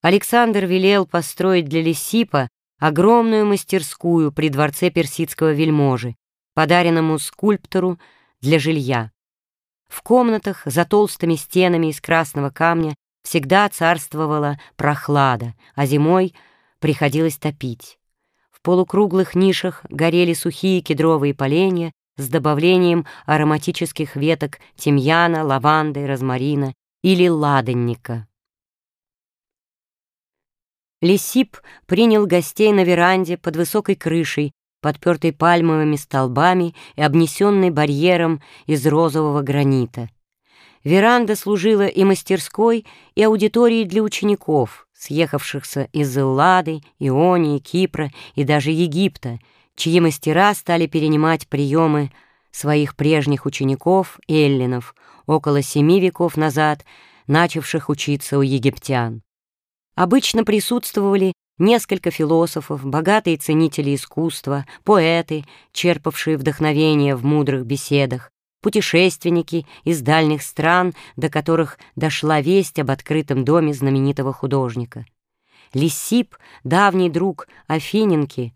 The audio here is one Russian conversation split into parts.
Александр велел построить для Лисипа огромную мастерскую при дворце персидского вельможи, подаренному скульптору для жилья. В комнатах за толстыми стенами из красного камня всегда царствовала прохлада, а зимой приходилось топить. В полукруглых нишах горели сухие кедровые поленья с добавлением ароматических веток тимьяна, лаванды, розмарина или ладанника. Лисип принял гостей на веранде под высокой крышей, подпертой пальмовыми столбами и обнесенной барьером из розового гранита. Веранда служила и мастерской, и аудиторией для учеников, съехавшихся из Эллады, Ионии, Кипра и даже Египта, чьи мастера стали перенимать приемы своих прежних учеников, эллинов, около семи веков назад, начавших учиться у египтян. Обычно присутствовали несколько философов, богатые ценители искусства, поэты, черпавшие вдохновение в мудрых беседах, путешественники из дальних стран, до которых дошла весть об открытом доме знаменитого художника. Лисип, давний друг Афиненки,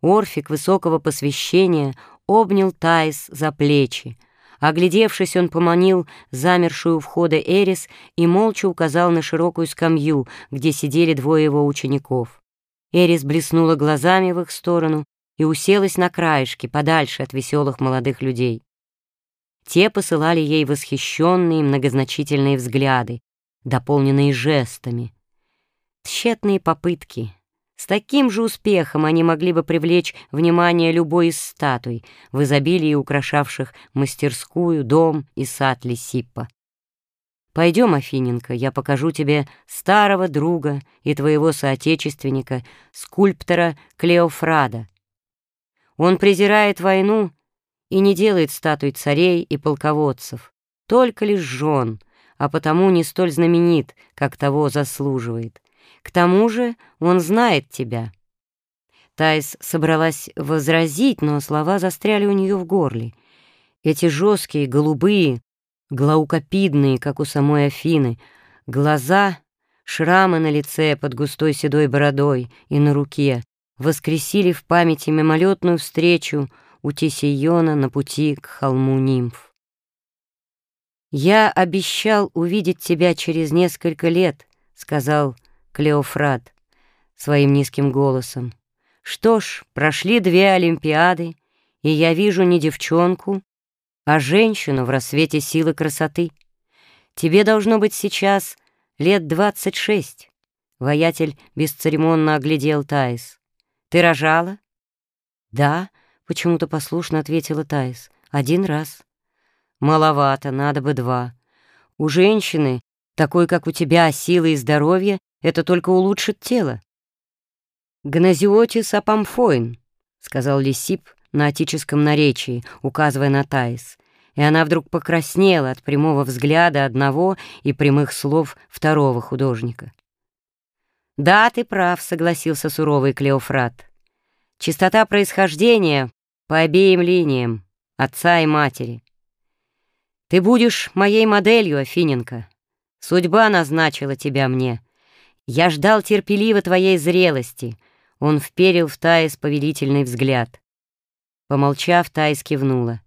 орфик высокого посвящения, обнял Таис за плечи, Оглядевшись, он поманил замершую у входа Эрис и молча указал на широкую скамью, где сидели двое его учеников. Эрис блеснула глазами в их сторону и уселась на краешке, подальше от веселых молодых людей. Те посылали ей восхищенные многозначительные взгляды, дополненные жестами. Тщетные попытки, с таким же успехом они могли бы привлечь внимание любой из статуй, в изобилии украшавших мастерскую, дом и сад Лисиппа. «Пойдем, Афиненко, я покажу тебе старого друга и твоего соотечественника, скульптора Клеофрада. Он презирает войну и не делает статуй царей и полководцев, только лишь жен, а потому не столь знаменит, как того заслуживает. К тому же он знает тебя». Тайс собралась возразить, но слова застряли у нее в горле. Эти жесткие, голубые, глаукопидные, как у самой Афины, глаза, шрамы на лице под густой седой бородой и на руке воскресили в памяти мимолетную встречу у Тесейона на пути к холму нимф. «Я обещал увидеть тебя через несколько лет», — сказал Клеофрат своим низким голосом. «Что ж, прошли две Олимпиады, и я вижу не девчонку, а женщину в рассвете силы красоты. Тебе должно быть сейчас лет двадцать шесть». Воятель бесцеремонно оглядел Таис. «Ты рожала?» «Да», — почему-то послушно ответила Таис. «Один раз». «Маловато, надо бы два. У женщины, такой, как у тебя, силы и здоровье, это только улучшит тело. «Гназиотис апамфоин», — сказал Лисип на отеческом наречии, указывая на Таис, и она вдруг покраснела от прямого взгляда одного и прямых слов второго художника. «Да, ты прав», — согласился суровый Клеофрат. «Чистота происхождения по обеим линиям, отца и матери. Ты будешь моей моделью, Афиненко. Судьба назначила тебя мне». Я ждал терпеливо твоей зрелости. Он вперил в Таис повелительный взгляд. Помолчав, Таис кивнула.